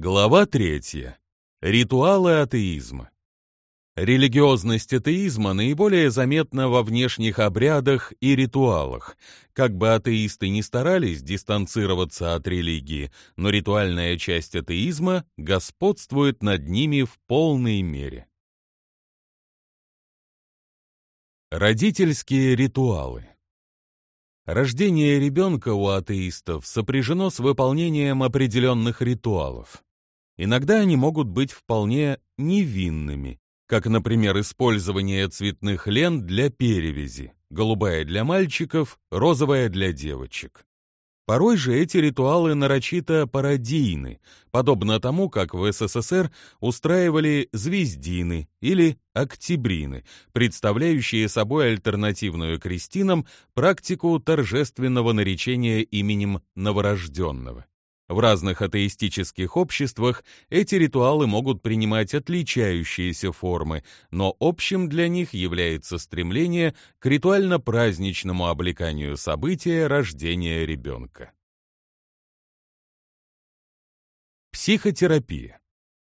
Глава третья. Ритуалы атеизма. Религиозность атеизма наиболее заметна во внешних обрядах и ритуалах. Как бы атеисты ни старались дистанцироваться от религии, но ритуальная часть атеизма господствует над ними в полной мере. Родительские ритуалы Рождение ребенка у атеистов сопряжено с выполнением определенных ритуалов. Иногда они могут быть вполне невинными, как, например, использование цветных лент для перевязи, голубая для мальчиков, розовая для девочек. Порой же эти ритуалы нарочито пародийны, подобно тому, как в СССР устраивали звездины или октябрины, представляющие собой альтернативную крестинам практику торжественного наречения именем новорожденного. В разных атеистических обществах эти ритуалы могут принимать отличающиеся формы, но общим для них является стремление к ритуально-праздничному облеканию события рождения ребенка. Психотерапия.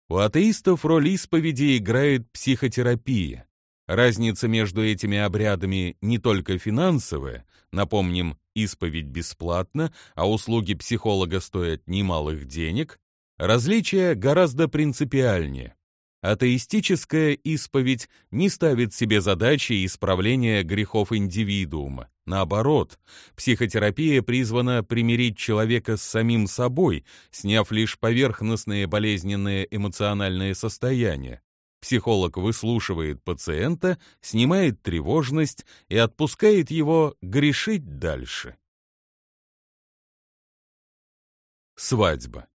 У атеистов роль исповеди играет психотерапия. Разница между этими обрядами не только финансовая, напомним, исповедь бесплатна, а услуги психолога стоят немалых денег, различие гораздо принципиальнее. Атеистическая исповедь не ставит себе задачи исправления грехов индивидуума. Наоборот, психотерапия призвана примирить человека с самим собой, сняв лишь поверхностные болезненные эмоциональные состояния. Психолог выслушивает пациента, снимает тревожность и отпускает его грешить дальше. Свадьба.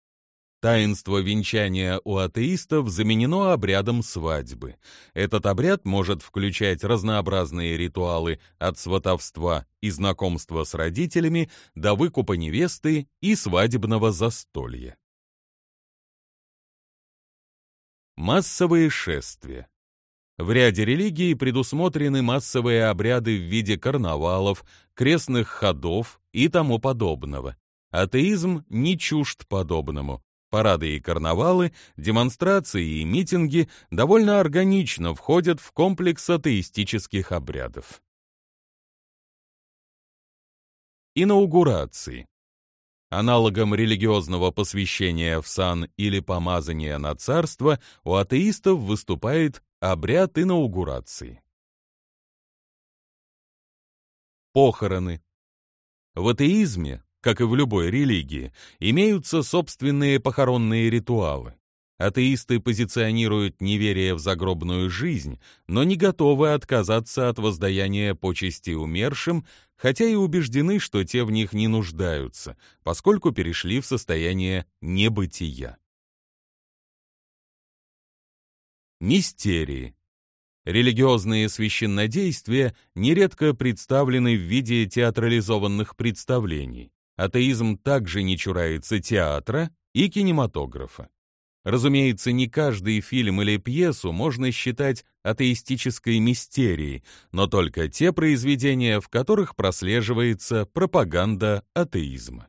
Таинство венчания у атеистов заменено обрядом свадьбы. Этот обряд может включать разнообразные ритуалы от сватовства и знакомства с родителями до выкупа невесты и свадебного застолья. Массовые шествия. В ряде религий предусмотрены массовые обряды в виде карнавалов, крестных ходов и тому подобного. Атеизм не чужд подобному. Парады и карнавалы, демонстрации и митинги довольно органично входят в комплекс атеистических обрядов. Инаугурации. Аналогом религиозного посвящения в сан или помазания на царство у атеистов выступает обряд инаугурации. Похороны. В атеизме, как и в любой религии, имеются собственные похоронные ритуалы. Атеисты позиционируют неверие в загробную жизнь, но не готовы отказаться от воздаяния почести умершим, хотя и убеждены, что те в них не нуждаются, поскольку перешли в состояние небытия. Мистерии. Религиозные священнодействия нередко представлены в виде театрализованных представлений. Атеизм также не чурается театра и кинематографа. Разумеется, не каждый фильм или пьесу можно считать атеистической мистерией, но только те произведения, в которых прослеживается пропаганда атеизма.